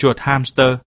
chuột hamster.